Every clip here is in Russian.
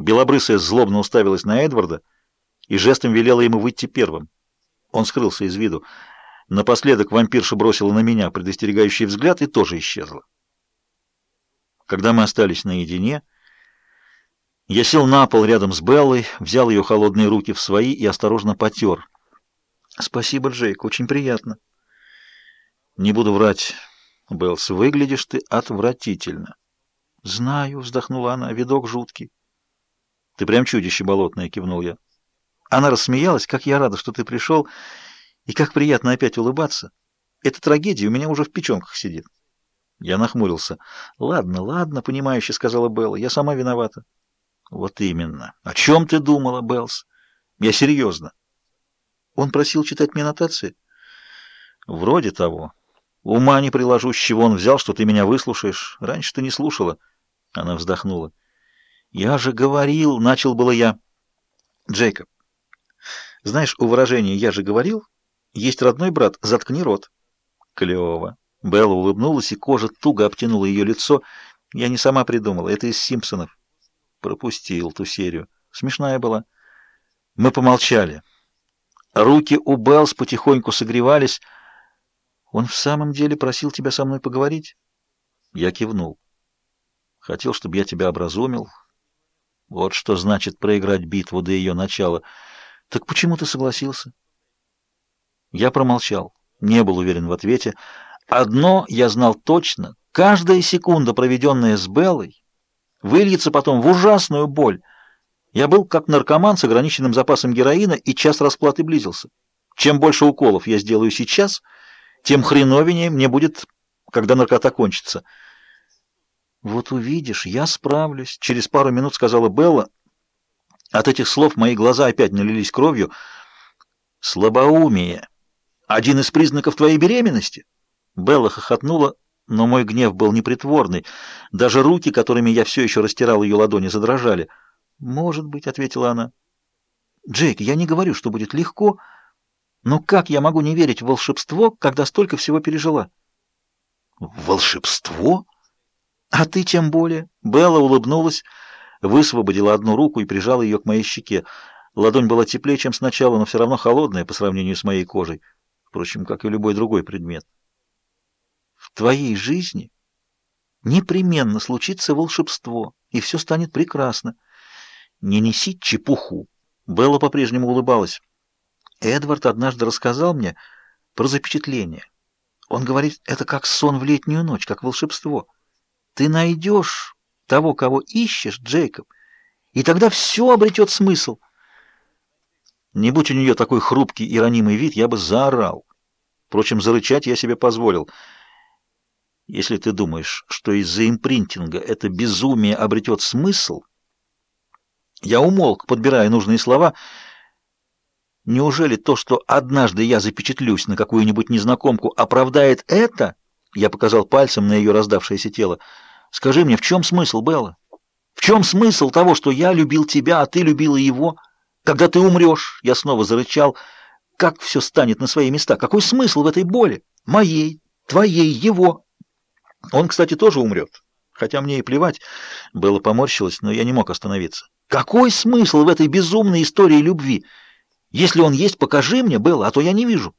Белобрысая злобно уставилась на Эдварда и жестом велела ему выйти первым. Он скрылся из виду. Напоследок вампирша бросила на меня предостерегающий взгляд и тоже исчезла. Когда мы остались наедине, я сел на пол рядом с Беллой, взял ее холодные руки в свои и осторожно потер. «Спасибо, Джейк, очень приятно». «Не буду врать, Беллс, выглядишь ты отвратительно». «Знаю», — вздохнула она, — «видок жуткий». «Ты прям чудище болотное», — кивнул я. Она рассмеялась, как я рада, что ты пришел, и как приятно опять улыбаться. Эта трагедия у меня уже в печенках сидит. Я нахмурился. «Ладно, ладно», — понимающе сказала Белла, — «я сама виновата». «Вот именно. О чем ты думала, Беллс? Я серьезно». Он просил читать мне нотации? «Вроде того. Ума не приложу, с чего он взял, что ты меня выслушаешь. Раньше ты не слушала». Она вздохнула. «Я же говорил», — начал было я. «Джейкоб, знаешь, у выражения «я же говорил» есть родной брат «заткни рот». Клево. Белла улыбнулась, и кожа туго обтянула ее лицо. Я не сама придумала, это из «Симпсонов». Пропустил ту серию. Смешная была. Мы помолчали. Руки у Беллс потихоньку согревались. Он в самом деле просил тебя со мной поговорить? Я кивнул. Хотел, чтобы я тебя образумил. Вот что значит проиграть битву до ее начала. Так почему ты согласился? Я промолчал. Не был уверен в ответе. Одно я знал точно. Каждая секунда, проведенная с Беллой, выльется потом в ужасную боль. Я был как наркоман с ограниченным запасом героина, и час расплаты близился. Чем больше уколов я сделаю сейчас, тем хреновенее мне будет, когда наркота кончится. «Вот увидишь, я справлюсь», — через пару минут сказала Белла. От этих слов мои глаза опять налились кровью. «Слабоумие. Один из признаков твоей беременности?» Белла хохотнула, но мой гнев был непритворный. Даже руки, которыми я все еще растирал ее ладони, задрожали. «Может быть», — ответила она. «Джейк, я не говорю, что будет легко, но как я могу не верить в волшебство, когда столько всего пережила?» «Волшебство?» «А ты тем более». Белла улыбнулась, высвободила одну руку и прижала ее к моей щеке. Ладонь была теплее, чем сначала, но все равно холодная по сравнению с моей кожей. Впрочем, как и любой другой предмет. «В твоей жизни непременно случится волшебство, и все станет прекрасно. Не неси чепуху». Белла по-прежнему улыбалась. Эдвард однажды рассказал мне про запечатление. Он говорит, это как сон в летнюю ночь, как волшебство. Ты найдешь того, кого ищешь, Джейкоб, и тогда все обретет смысл. Не будь у нее такой хрупкий и ранимый вид, я бы заорал. Впрочем, зарычать я себе позволил. Если ты думаешь, что из-за импринтинга это безумие обретет смысл... Я умолк, подбирая нужные слова. Неужели то, что однажды я запечатлюсь на какую-нибудь незнакомку, оправдает это? Я показал пальцем на ее раздавшееся тело. Скажи мне, в чем смысл, Белла? В чем смысл того, что я любил тебя, а ты любила его? Когда ты умрешь, я снова зарычал, как все станет на свои места? Какой смысл в этой боли? Моей, твоей, его. Он, кстати, тоже умрет. Хотя мне и плевать. Белла поморщилась, но я не мог остановиться. Какой смысл в этой безумной истории любви? Если он есть, покажи мне, Белла, а то я не вижу.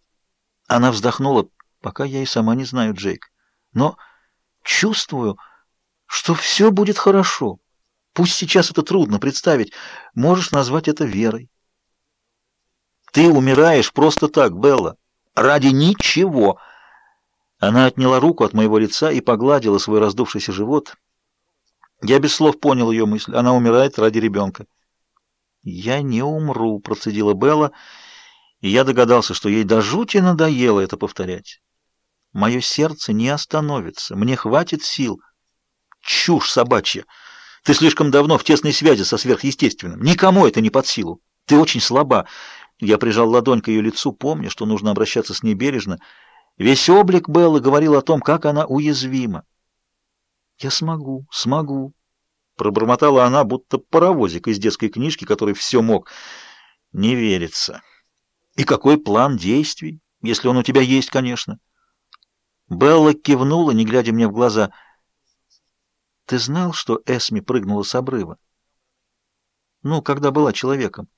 Она вздохнула. Пока я и сама не знаю, Джейк. Но чувствую что все будет хорошо. Пусть сейчас это трудно представить, можешь назвать это верой. Ты умираешь просто так, Белла, ради ничего. Она отняла руку от моего лица и погладила свой раздувшийся живот. Я без слов понял ее мысль. Она умирает ради ребенка. «Я не умру», — процедила Белла, и я догадался, что ей до жути надоело это повторять. «Мое сердце не остановится, мне хватит сил». Чушь собачья. Ты слишком давно в тесной связи со сверхъестественным. Никому это не под силу. Ты очень слаба. Я прижал ладонь к ее лицу, помня, что нужно обращаться с ней бережно. Весь облик Беллы говорил о том, как она уязвима. «Я смогу, смогу», — пробормотала она, будто паровозик из детской книжки, который все мог. «Не верится. И какой план действий, если он у тебя есть, конечно?» Белла кивнула, не глядя мне в глаза — ты знал, что Эсми прыгнула с обрыва? Ну, когда была человеком.